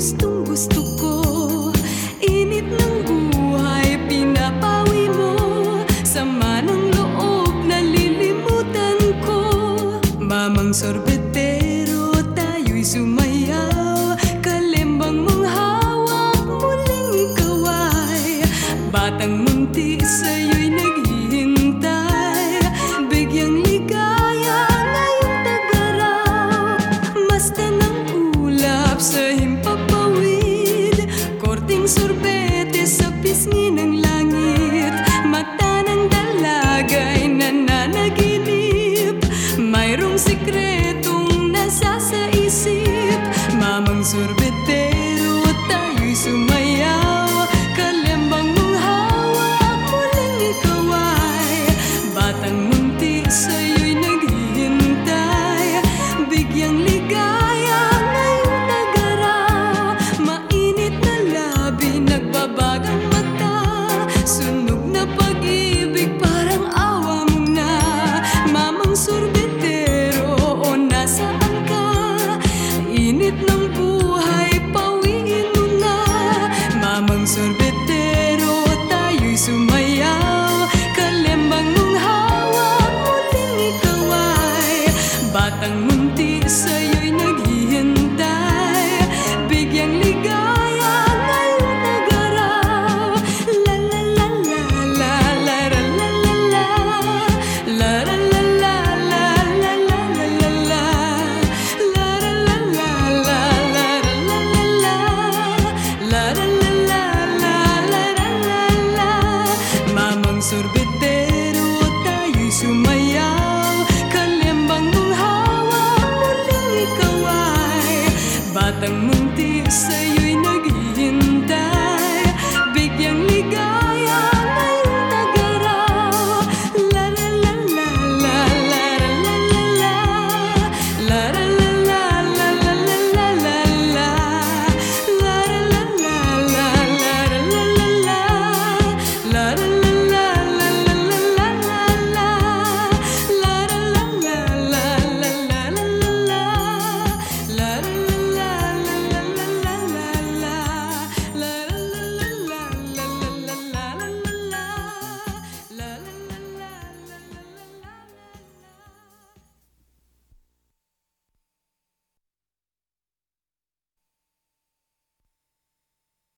gustong gusto ko. Init ng buhay, pinapawi mo. Mamang sorbetero, tayo'y sumayaw. Kalimbang mong muling ikaw Batang munti sa'yo'y naging i'm Namen zur Bitte. Sorbetero Tayo'y sumayaw. Kalembang hawak Muling ikaw ay Batang munti sa'yo'y naghihintay. Bigyang ligaya sorbetero tayo'y sumayaw. Kalembang mong hawak muling ikaw Batang munti sa'yo'y nag